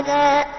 أَحَدًا